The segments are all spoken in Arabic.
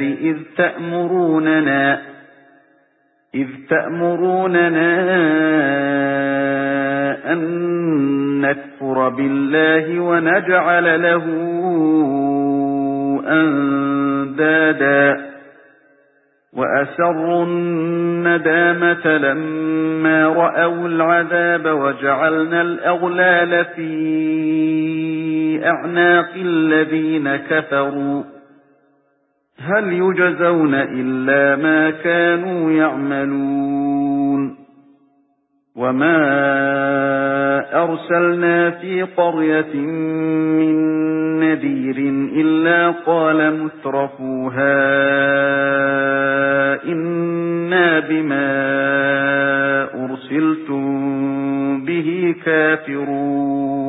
إِذْ تَأْمُرُونَنَا إِذْ تَأْمُرُونَنَا أَن نَّكْفُرَ بِاللَّهِ وَنَجْعَلَ لَهُ أَندَادًا. وَأَسَرُّوا النَّدَامَةَ لَمَّا رَأَوُا الْعَذَابَ وَجَعَلْنَا الْأَغْلَالَ فِي أَعْنَاقِ الَّذِينَ كَفَرُوا. هَلْ يُجْزَوْنَ إِلَّا مَا كَانُوا يَعْمَلُونَ وَمَا أَرْسَلْنَا فِي قَرْيَةٍ مِّن نَّذِيرٍ إِلَّا قَالَ مُتْرَفُوهَا إِنَّا بِمَا أُرْسِلْتُم بِهِ كَافِرُونَ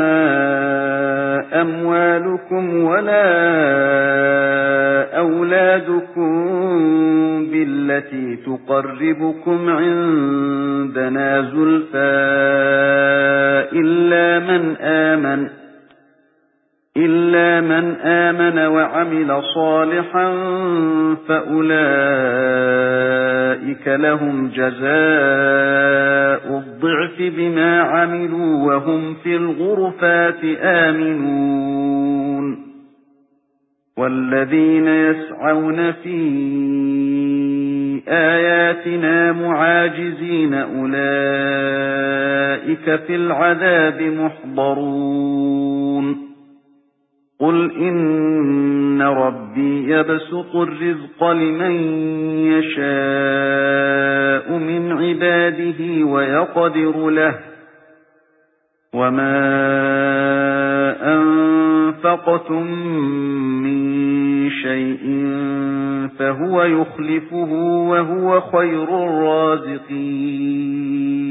أَمْوَالُكُمْ وَلَا أَوْلَادُكُمْ بِالَّتِي تُقَرِّبُكُمْ عِندَنَا زُلْفَىٰ إِلَّا مَنْ آمَنَ إِلَّا مَنْ آمَنَ وَعَمِلَ صَالِحًا فَأُولَئِكَ لَهُمْ جَزَاءُ الضِّعْفِ بِمَا عَمِلُوا وَهُمْ فِي الْغُرُفَاتِ آمِنُونَ. وَالَّذِينَ يَسْعَوْنَ فِي آيَاتِنَا مُعَاجِزِينَ أُولَئِكَ فِي الْعَذَابِ مُحْضَرُونَ. قُلْ إِنَّ رَبِّي يَبْسُطُ الرِّزْقَ لِمَن يَشَاءُ. عِبَادِهِ وَيَقْدِرُ لَهُ وَمَا أَنفَقْتُم مِّن شَيْءٍ فَهُوَ يُخْلِفُهُ وَهُوَ خَيْرُ الرَّازِقِينَ